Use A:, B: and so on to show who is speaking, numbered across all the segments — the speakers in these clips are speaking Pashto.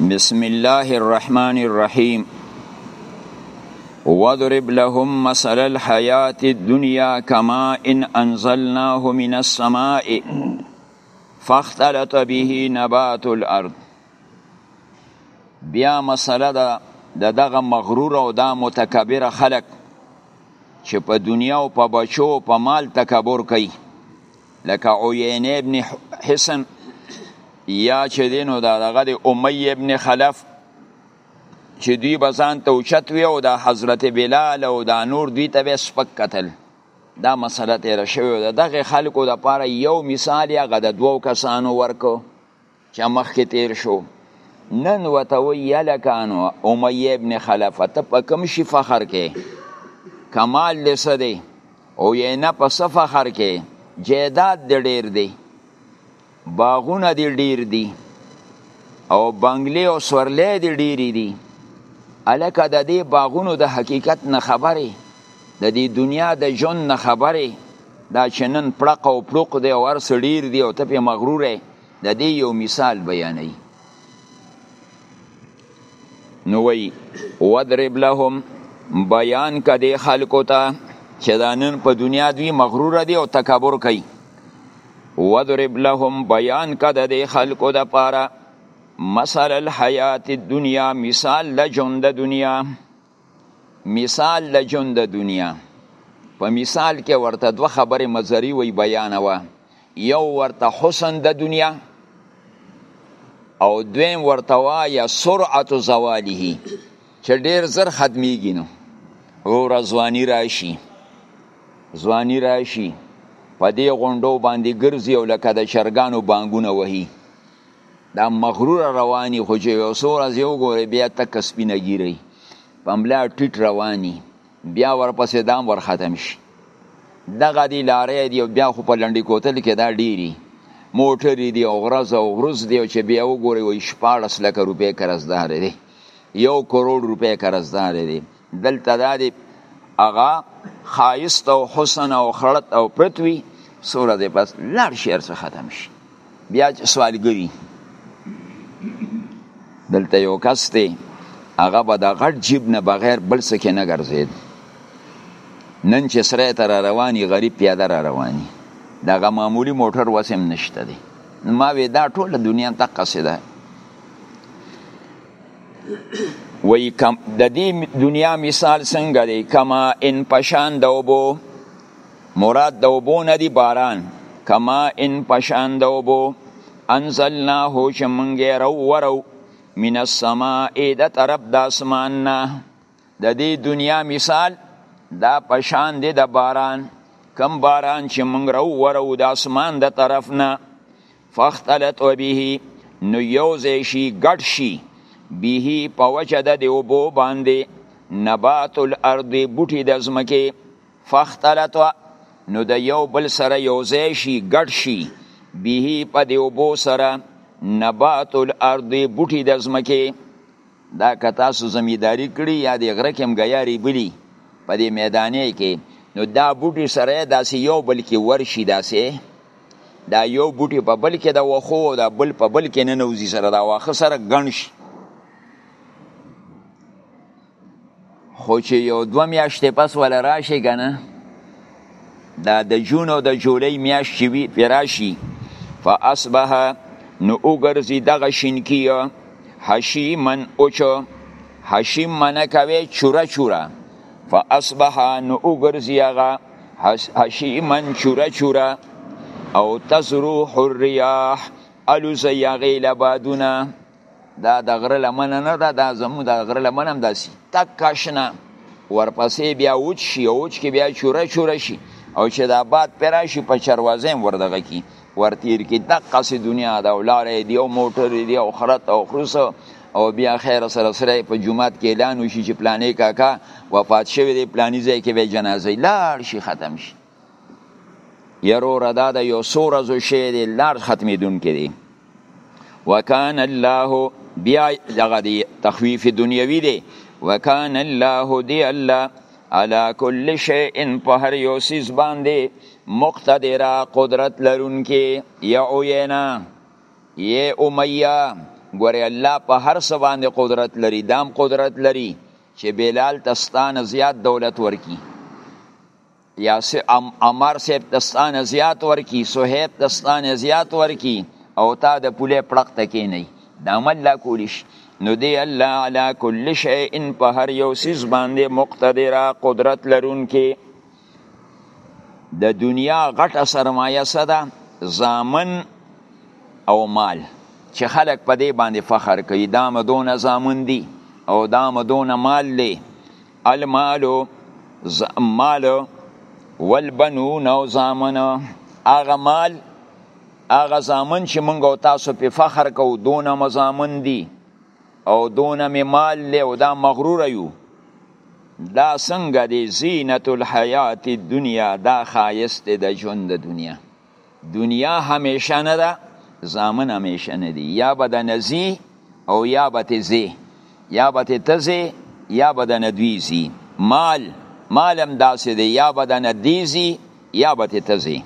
A: بسم الله الرحمن الرحيم وضرب لهم مثل الحياة الدنيا كما إن أنزلناه من السماء فاختلط به نبات الأرض بیا مسله ده د دغه مغرور او دا متکبر خلق چې په دنیا او په بچو او په مال تکبر کوي لکه عیین ابن حسن یا چې دینو دا دغه د امی ابن خلف چې دوی به ځان ته اوچت وي او دا حضرت بلال او دا نور دوی ته به سپک کتل دا مسله تېره شوې ده دغه خلکو دپاره یو مثال یا غد دوو کسانو ورکو چا مخکې تیر شو نن وته وی یلکانو امیه ابن خلف ته په کوم شي فخر کې کمال دې څه دی او یې نه په څه فخر کې جیداد دې ډیر دی باغونه دې ډیر دی او بنگلې او سورلې دې ډیری دی الکه د دې باغونو د حقیقت نه خبره د دې دنیا د جون نه خبره دا چې نن پړق او پړق دی او هر څه ډیر دی او ته په مغروره د دې یو مثال بیانوي نو وی وضرب لهم بیان کدی خلکو ته چې دا نن په دنیا دوی مغرور دي او تکبر کوي وضرب لهم بیان کده د خلکو د پاره مثل الحیات الدنیا مثال د ژوند د دنیا مثال د جون د دنیا په مثال کې ورته دوه خبرې مزری وی بیانوه یو ورته حسن د دنیا او دویم ورته وایه سرعت زواله چې ډیر زر ختمیږي نو وروره ځواني راشي ځواني راشي په دې غونډو باندې ګرځي او لکه د چرګانو بانګونه وهي دا مغرور رواني خو چې یو څو ورځې وګورې بیا تک سپینه ګیري په ملا ټیټ رواني بیا ورپسې دام ور ختم شي دغه دی لارې دی بیا خو په لنډي کوتل کې دا ډیری موټرې دی او غرز او غرز دی چې بیا وګوري وي 14 لک روپې قرضدار دی یو کروڑ روپې قرضدار دی دلته دا دی هغه خایست او حسن او خړت او پرت وي څو ورځې پس لاړ شي هر څه ختم شي بیا چې سوالګري دلته یو کس دی هغه به د غټ جیب نه بغیر بل څه کې نه ګرځېد نن چې سره ته را رواني غریب پیاده را رواني دغه معمولی موټر وسم نشته دی ما وی دا ټوله دنیا تقصې ده وی کم د دې دنیا مثال څنګه دی کما ان پشان د وبو مراد د وبو نه دی باران کما ان پشان د وبو انزلناه چې مونږه رو ورو من السماء د طرف د اسمان نه د دې دنیا مثال دا پشان دی د باران کم باران چې مونږ رو ورو د اسمان د طرف نه فاختلط به نو یوزې شي ګډ شي به په وجه د دې اوبو باندې نبات الارض بوټي د ځمکې فاختلط نو د یو بل سره یوزې شي ګډ شي به په دې اوبو سره نبات الارض بوټي د ځمکې دا که تاسو زمیداری کړی یا د غره کې مګیاري بلی په دې میدانې کې نو دا بوټي سره داسې یو بل کې ورشي داسې دا یو بوټي په بل کې د وخو او دا بل په بل کې نه نوځي سره دا واخه سره ګڼ شي خو چې یو دوه میاشتې پس ولا راشي که نه دا د جون او د جولۍ میاشت چې وي پرې راشي فاصبح نو وګرځي دغه شینکي حشیمن اوچو حشیم منه کوي چوره چوره فاصبح نو وګرځي هغه حشیما چورا چورا او تزروح الرياح الوزي غیل بادونه دا د غره لمنه نه ده دا زموږ د غره لمنه هم داسي تک کاشنه ورپسې بیا وچ شي اوچ کې بیا چوره چوره شي او چې دا باد پیرا شي په چروازه هم وردغه کی ورتیر کی دقه سي دنیا دا ولاره دی او موټر دی او خرت او خرس او بیا خیر سره سره په جمعات کې اعلان وشي چې پلانې کاکا وفات شوی دی پلاني ځای کې به جنازه لاړ شي ختم شي یروره دا د یو څو ورځو شی دی لاړ ختمېدونکی دی وکان الله بیا دغه دی تخویف دنیوي دی وکان الله دی الله على كل شيء په هر یو سیز باندې مقتدره قدرت لرونکي یا اوینا یی امیه ګوره الله په هر څه باندې قدرت لري دام قدرت لري چې بلال تستان زیات دولت ورکی یا عمر صاحب تستان زیات ورکی صہیب تستان زیات ورکی او تا د پوله پړق تکې نه دا مل لا کولیش نو دی الله علی کل شیء په هر یو سیز باندې مقتدر قدرت لرونکي د دنیا غټه سرمایه څه ده زامن او مال چې خلک په دې باندې فخر کوي دا مدونه زامن دي او دا مدونه مال دی المالو مال والبنون او زامن هغه مال هغه زامن چې موږ او تاسو په فخر کوو دونه مزامن دي او دونه می مال له او دا مغرور یو دا څنګه دی زینت الحیات دنیا دا خایست د ژوند د دنیا دنیا همیشه نه ده زامن همیشه نه دي یا به د نزی او یا به تزی یا به تزی یا به د ندویزی مال مالم داسې دی یا به د ندیزی یا به تزی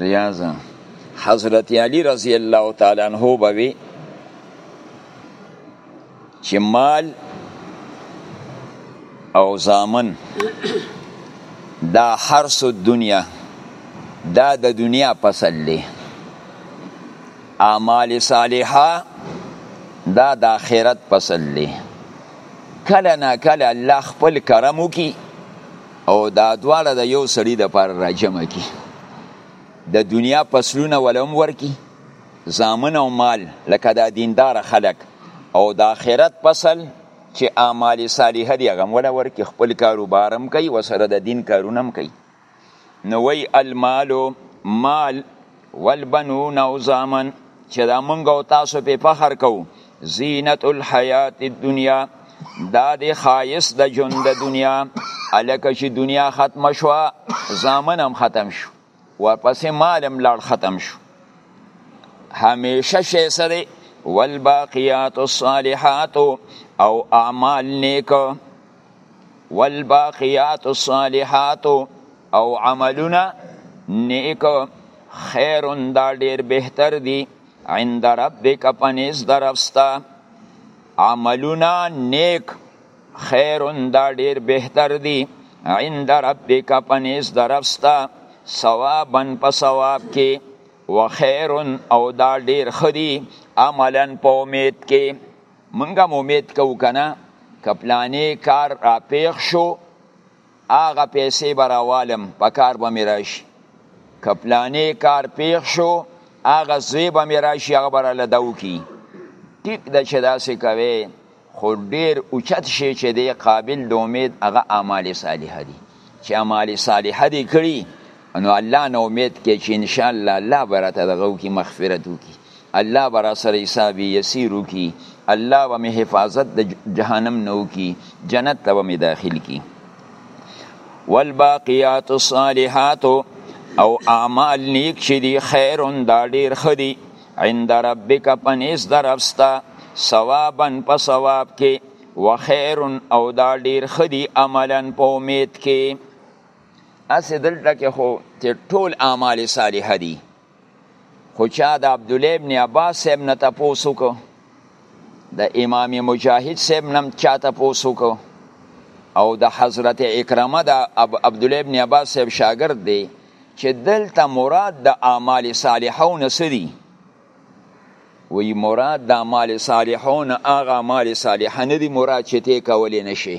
A: ریاضه حضرت علی رضی الله تعالی عنہ بوي چې مال او زامن دا حرس الدنیا دا د دنیا پسل دی اعمال صالحه دا د آخرت پسل دی کله نا کله الله خپل کرم وکي او دا دواړه د یو سړي د پاره راجمع کی د دنیا پسلونه ولوم ورکی زامن او مال لکه دا دیندار خلک او د آخرت پسل چې اعمال صالحه دی هغه ولا ورکی خپل کاروبارم کوي وسره د دین کارونه هم کوي نو وی المال مال والبنون او زامن چې دا مونږ او تاسو په فخر کوو زینت الحیات الدنیا دا د خایس د ژوند د دنیا الکه چې دنیا ختم شو زامن هم ختم شو ورپسې مال هم لاړ ختم شو همیشه شی سره والباقیات الصالحات او اعمال نیکه والباقیات الصالحات او عملونه نیک خیر دا ډیر بهتر دی عند ربک پنیز درفستا عملونه نیک خیر دا ډیر بهتر دی عند ربک پنیز درفستا ثوابا په ثواب کې وخیر او دا ډیر خدي عملا په امید کې مونږه امید کو کنه کپلانی کار را پیښ شو هغه پیسې به راوالم په کار به مې راشي که پلانې کار پیښ شو هغه زوی به مې راشي هغه به راله دا وکړي ټیک ده چې داسې کوې خو ډېر اوچت شي چې دی قابل د امید هغه اعمال صالحه دي چې اعمال صالحه دي کړي نو الله نه امید کې چې ان شاء الله الله به راته دغه وکړي مغفرت وکړي الله به راسره حساب یسیر وکړي الله به مې حفاظت د جهنم نه وکړي جنت ته به مې داخل کړي والباقیات الصالحات او اعمال نیک چې دي خیر دا ډیر ښه دي عند ربک پنیز در افستا ثوابا په ثواب کې وخیر او دا ډیر ښه دي عملا په امید کې اسې دلته کې خو ته ټول اعمال صالحه دي خو چا د عبد الله ابن عباس صاحب نه تاسو کو د امام مجاهد صاحب نم چا تاسو کو او د حضرت اکرمه د عبد الله ابن عباس صاحب شاګرد دی چې دلته مراد د اعمال صالحو نسدي وی مراد د اعمال صالحو نه هغه اعمال صالحه نه دي مراد چې ته کولې نشي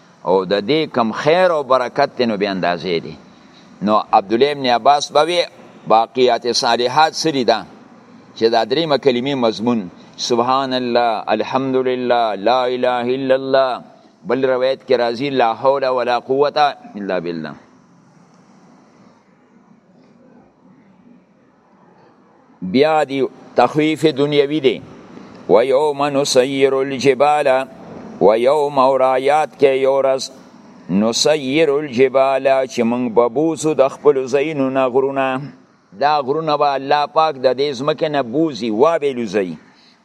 A: او د دې کم خیر او برکت دی نو بیا اندازې دی نو عبدالله ابن عباس به وی باقیات صالحات سری ده چې دا دریمه کلمې مضمون سبحان الله الحمدلله لا اله الا الله بل روایت کې راځي لا حول ولا قوت الا بالله بیا دی تخویف دنیوی دی و یوم نسیر الجبال و یوم اورایات کې یو ورځ نسیر الجبال چې موږ به بوزو د خپل زینو نه غرونه دا غرونه به الله پاک د دې ځمکې نه بوزي وا به لوزي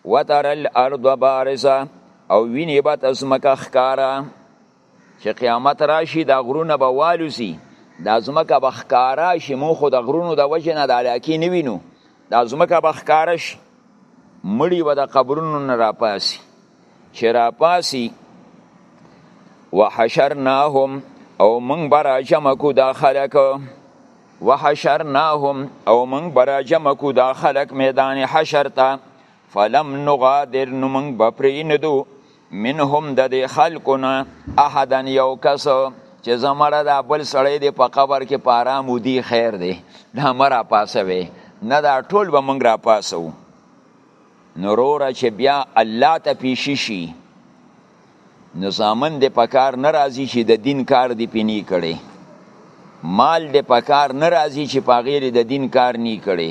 A: وتر الارض بارزه او ویني به ځمکه ښکاره چې قیامت راشي دا غرونه به والوزي دا ځمکه به ښکاره شي موږ خو د غرونو د وجې نه د علاقې نه وینو دا ځمکه به ښکاره شي مړي به د قبرونو نه راپاسي چې راپاسي وحشرناهم او موږ به راجمع کړو دا خلک وحشرناهم او موږ به راجمع کړو دا خلک میدان حشر ته فلم نغادر نو موږ به پرې نه دو منهم د دې خلکو نه احدا یو کس چې زمره دا بل سړی دی په قبر کې په آرام ودي خیر دی دا مه راپاسوې نه دا ټول به موږ راپاسو نو وروره چې بیا الله ته پیشي شي نو زامن دې په کار نه راځي چې د دین کار دې پې نه کړي مال دې په کار نه راځي چې په غیر د دین کار نه کړي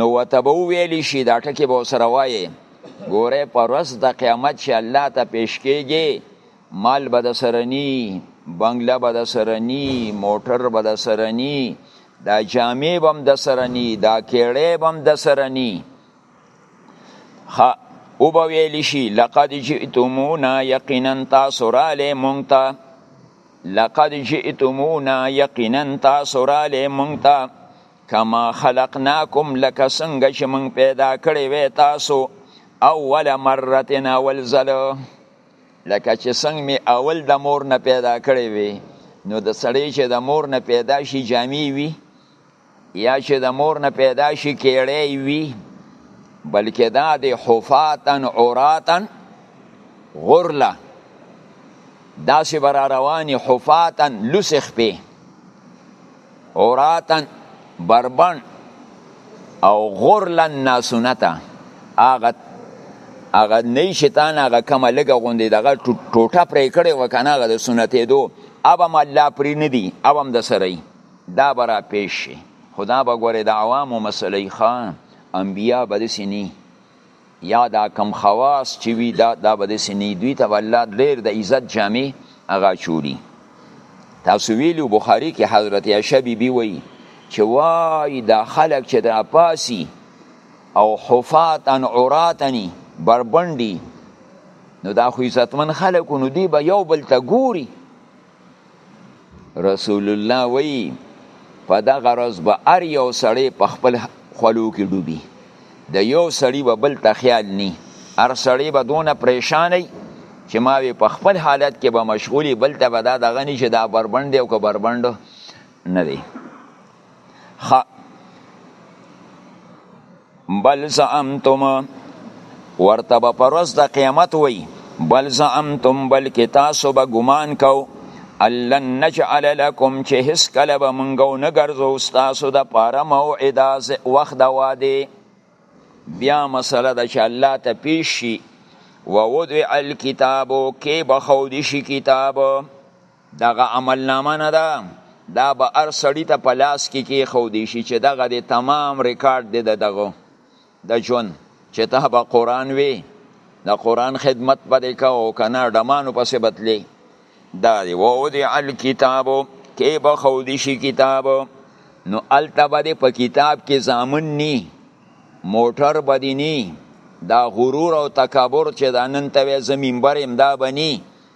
A: نو وته به ویل شي دا ټکی به سره وایي ګوره په ورځ د قیامت چې الله ته پیش کېږي مال به د سره نی بنگله به د سره نی موټر به د سره نی دا جامې به هم د سره نی دا کیړې به هم د سره نی او به ویل شي لقد جئتمونا یقینا تاسو رالی مونږ ته لقد جئتمونا یقینا تاسو رالی مونږ ته کما خلقناکم لکه څنګه چې موږ پیدا کړی وې تاسو اول مره اول ځل لکه چې څنګه می اول د مور نه پیدا کړی وې نو د سړی چې د مور نه پیدا شي جامې وي یا چې د مور نه پیدا شي کېړی وي بلکې دا د حفاتن عوراتن غرله داسې برا رواني حفاتن لوسخ پی عوراتن بربند او غرلن ناسونتا هغه هغه نه شیطان هغه کومه لګه غوندې دغه ټوټه پرې کړې وکنه هغه د سنتې دو اب هم الله پرې نه دی اب هم د سره دا برا پیش شي خدا به ګوره د عوامو مسلې خان انبیا به دسې نه یا دا کم خواص چې وي دا دا به داسې نه دوی ته الله ډېر د عزت جامې هغه چولی تاسو ویلو بخاری کې حضرت عائشہ بی بی وایي چې وای دا خلک چې دا پاسی او حفات ان عراتنی بربندی نو دا خو عزتمن خلکو نو دی به یو بل ته ګوري رسول الله وی په دغه ورځ به هر یو سړی په خپل خولو کې ډوبي د یو سړی به بل ته خیال نی هر سړی به دونه پریشان وي چې ما وی په خپل حالت کې به مشغولي بل ته به دا دغه نی چې دا بربند دی او که بربند نه دی خ بل زعمتم ورته به پروس د قیامت وای بل زعمتم بلکې تاسو به ګمان کو الن نجعل لكم چې هیڅ کله به مونږ نه ګرځو ستاسو د پاره موعده وخت د واده بیا مسله ده چې الله ته پیش شي ووضع الکتابو کې بخودي شي کتاب دغه عملنامه نه ده دا به هر سړی ته په لاس کې کې خودي شي چې دغه د تمام ریکارډ دی د دغه د ژوند چې ته به قران وی د قران خدمت پدې کا او کنه ډمانو پسې بتلې دا دی وو دی الکتاب کې به خودي شي کتاب نو التبه دې په کتاب کې زامن ني موټر بدینی دا غرور او تکبر چې دا نن ته زمینبر امدا بنی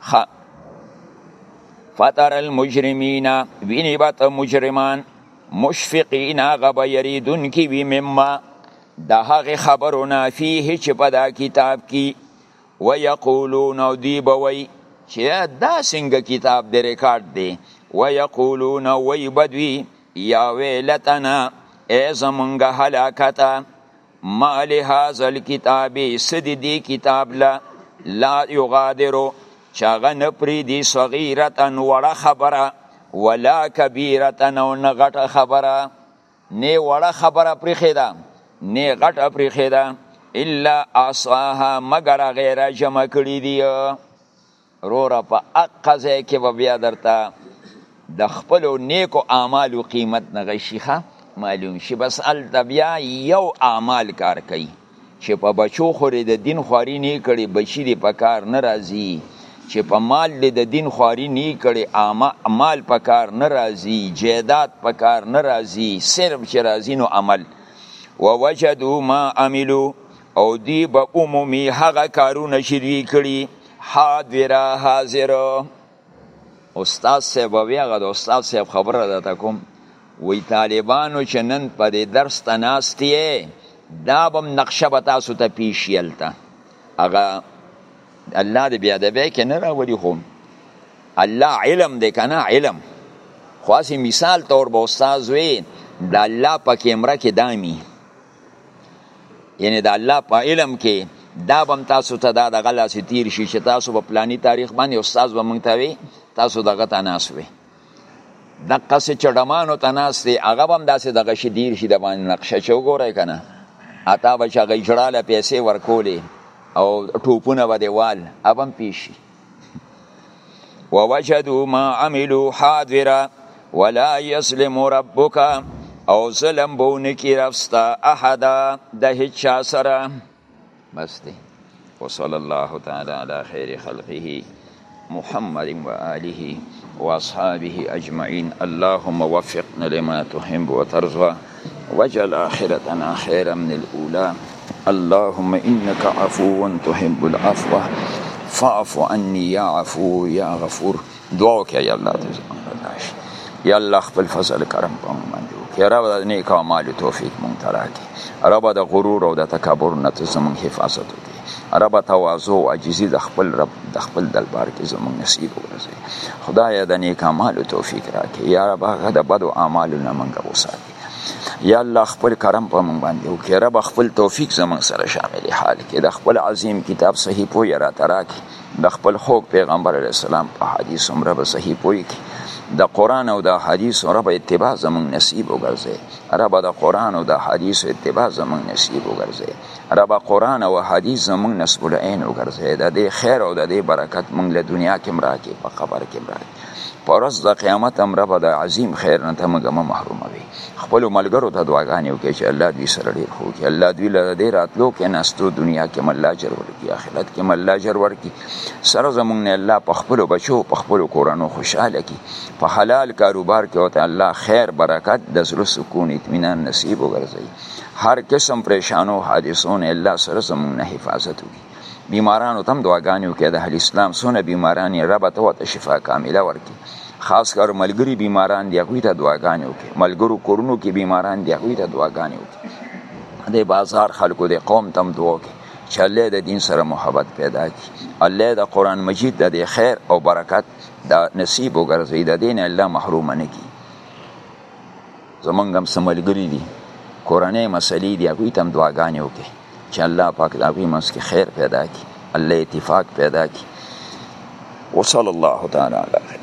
A: خ فتر المجرمین ویني بت مجرمان مشفقین غب یریدون کی وی مما د هغه خبرونه فيه چې په دا کتاب کې ويقولون او دی بوي چې دا څنګه کتاب د ریکارډ دی ويقولون وي بدوي یا ویلتنا ای زمونږ هلاکته ما لهذا الكتاب سد دی کتاب لا لا یغادرو چاغه نه پری دی صغیرتا وړه خبره ولا کبیرتا نو نه غټه خبره نه وړه خبره پری خیدا نه غټه پری خیدا الا اصاها مگر غیر جمع کړی دی روره په اقا ځای کې به بیا درته د خپلو نیکو اعمالو قیمت نغی شي ښه معلوم شي بس هلته بیا یو اعمال کار کوي چې په بچو خورې د دین خواري نه کړي بچي دې په کار نه راځي چې په مال دې د دین خواري نه کړي مال په کار نه راځي جیدات په کار نه راځي صرف چې راځي نو عمل ووجدو ما عملو او دی به عمومي هغه کارونه چې دوی کړي حاضره حاضر استاد صاحب او هغه د استاد صاحب خبره درته کوم وی طالبانو چې نن په دې درس ته ناست یې دا به نقشه به تاسو ته پیش شي هلته هغه الله دې بیا ادبی کې نه راولي خو الله علم دی که نه علم خو هسې مثال طور به استاد وی د الله په کیمره کې دامي یعنی د الله په علم کې دا بم تاسو ته دا دغه لاسې تیر شي چې تاسو په پلانی تاریخ باندې استاد به مونږ ته وي تاسو دغه ته ناس وي دقه سې چې ډمانو ته ناس دی هغه به هم داسې دغه شي دیر شي د باندې نقشه چې وګورئ که نه اتا به چې هغه اجړاله پیسې ورکولې او ټوپونه به دې وال اب هم پیش شي ووجدوا ما عملوا حاضرا ولا يسلم ربك او ظلم بونه کی رفستا احد د هیڅ چا سره بس دی وصلى الله تعالى على خير خلقه محمد وآله وأصحابه أجمعين اللهم وفقنا لما تحب وترضى وجل آخرتنا خيرا من الأولى اللهم إنك عفو تحب العفو فاعف عني يا عفو يا غفور دعا وکړه یا الله ته زموږ بداش یا الله خپل فضل کرم په موږ باندې وکړي رب د نیک اعمالو توفیق مونږ ته راکړي رب د غرور او د تکبر نه ته زموږ حفاظت وکړي ربه تواضع او عاجزي د خپل رب د خپل دربار کې زموږ نصیب وګرځي خدای د نیک اعمالو توفیق راکړي یا رب هغه د بدو اعمالو نه موږ وساتي یا الله خپل کرم په موږ باندې وکړي رب خپل توفیق زموږ سره شامل حال کې د خپل عظیم کتاب صحیح پوی را تراکي د خپل خوږ پیغمبر علی السلام په حدیث هم رب صحیح پوی کې د قران او د حدیث رب اتباع زموږ نصیب وګرځي رب د قران او د حدیث اتباع زموږ نصیب وګرځي ربا قرآن او حدیث زمونږ نصب العین وګرځي د دې خیر او د دې برکت مونږ له دنیا کې مراکې په قبر کې مراکې پرز د قیامت هم رب د عظیم خیر نه ته موږ محروموي خپل ملګرو ته دعاګانې وکړي چې الله دوی سره ډېر خو کې الله دوی له دې راتلو کې نستو دنیا کې مله اجر ورکړي آخرت کې مله اجر ورکړي سره زمونږ نه الله په خپلو بچو په خپلو کورنو خوشحاله کړي په حلال کاروبار کې ورته الله خیر برکت د زړه سکون اطمینان نصیب وګرځوي هر قسم پریشانو حادثون الله سره زمونږ نه حفاظت وکړي بیمارانو تم دعاګانې وکړي د اهل اسلام سونه بیماران یې رب ته وته شفا کامله ورکړي خاص کر ملګری بیماران دی هغوی ته دعاګانې وکړي ملګرو کورونو کې بیماران دی هغوی ته دعاګانې وکړي د بازار خلکو د قوم تم دعا وکړي چې الله د دین سره محبت پیدا کړي الله د قران مجید د خیر او برکت د نصیب وګرځي د دین الله محروم نه کړي زمونږ هم سملګری دي کورنۍ مسلې دي هغوی ته هم دعاګانې وکړي چې الله پاک د هغوی منځ کې خیر پیدا کړي الله اتفاق پیدا کړي وصلی الله تعالی علی خیر